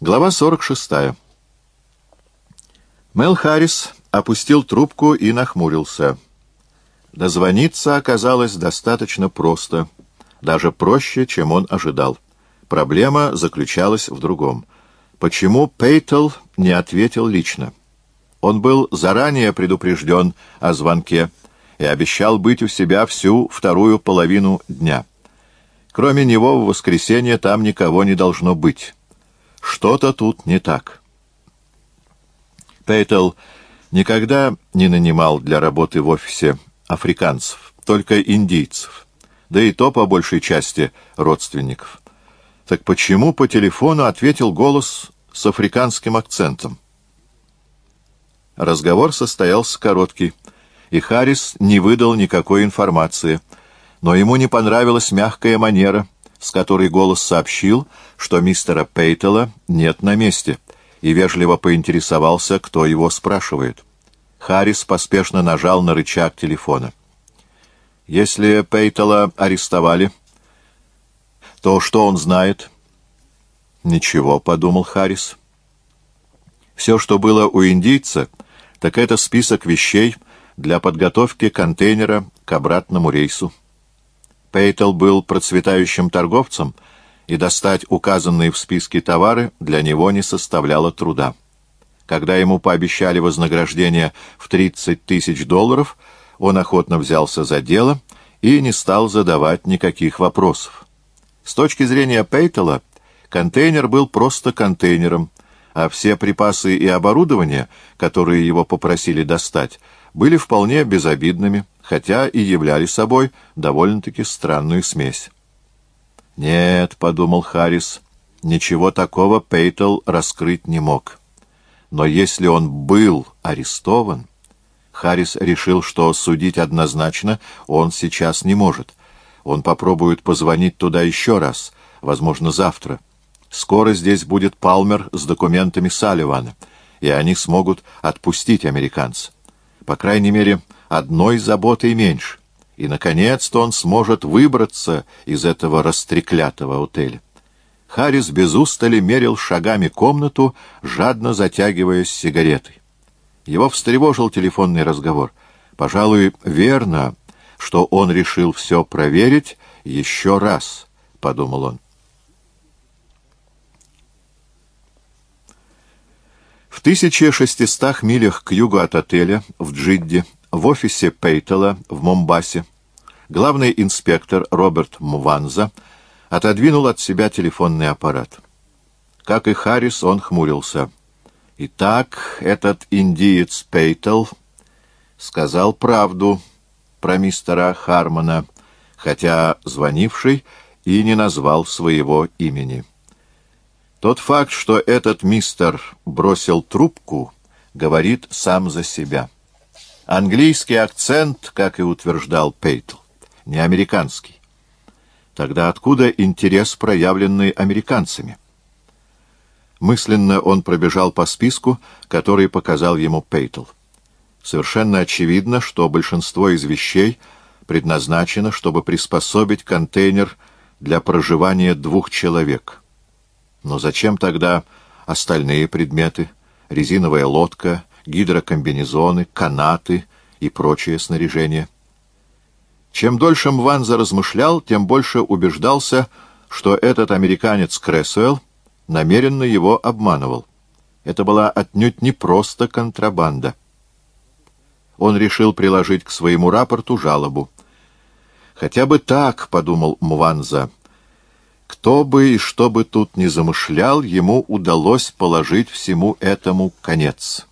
Глава 46. Мел Харрис опустил трубку и нахмурился. Дозвониться оказалось достаточно просто, даже проще, чем он ожидал. Проблема заключалась в другом. Почему Пейтл не ответил лично? Он был заранее предупрежден о звонке и обещал быть у себя всю вторую половину дня. Кроме него в воскресенье там никого не должно быть. Что-то тут не так. Пейтл никогда не нанимал для работы в офисе африканцев, только индийцев, да и то по большей части родственников. Так почему по телефону ответил голос с африканским акцентом? Разговор состоялся короткий, и Харрис не выдал никакой информации, но ему не понравилась мягкая манера — с которой голос сообщил, что мистера Пейтела нет на месте, и вежливо поинтересовался, кто его спрашивает. Харрис поспешно нажал на рычаг телефона. «Если Пейтела арестовали, то что он знает?» «Ничего», — подумал Харрис. «Все, что было у индийца, так это список вещей для подготовки контейнера к обратному рейсу». Пейтл был процветающим торговцем, и достать указанные в списке товары для него не составляло труда. Когда ему пообещали вознаграждение в 30 тысяч долларов, он охотно взялся за дело и не стал задавать никаких вопросов. С точки зрения Пейтела, контейнер был просто контейнером, а все припасы и оборудование, которые его попросили достать, были вполне безобидными, хотя и являли собой довольно-таки странную смесь. «Нет», — подумал Харрис, — «ничего такого Пейтл раскрыть не мог. Но если он был арестован...» Харрис решил, что судить однозначно он сейчас не может. Он попробует позвонить туда еще раз, возможно, завтра. Скоро здесь будет Палмер с документами Салливана, и они смогут отпустить американца. По крайней мере, одной заботой меньше, и, наконец-то, он сможет выбраться из этого растреклятого отеля. Харрис без устали мерил шагами комнату, жадно затягиваясь сигаретой. Его встревожил телефонный разговор. Пожалуй, верно, что он решил все проверить еще раз, — подумал он. В 1600 милях к югу от отеля, в Джидде, в офисе Пейтела в Момбасе главный инспектор Роберт Мванза отодвинул от себя телефонный аппарат. Как и Харрис, он хмурился. «Итак, этот индиец Пейтел сказал правду про мистера Хармона, хотя звонивший и не назвал своего имени. Тот факт, что этот мистер бросил трубку, говорит сам за себя». Английский акцент, как и утверждал Пейтл, не американский. Тогда откуда интерес, проявленный американцами? Мысленно он пробежал по списку, который показал ему Пейтл. Совершенно очевидно, что большинство из вещей предназначено, чтобы приспособить контейнер для проживания двух человек. Но зачем тогда остальные предметы? Резиновая лодка, гидрокомбинезоны, канаты и прочее снаряжение. Чем дольше Мванза размышлял, тем больше убеждался, что этот американец Крэсуэлл намеренно его обманывал. Это была отнюдь не просто контрабанда. Он решил приложить к своему рапорту жалобу. «Хотя бы так», — подумал Мванза, — «кто бы и что бы тут ни замышлял, ему удалось положить всему этому конец».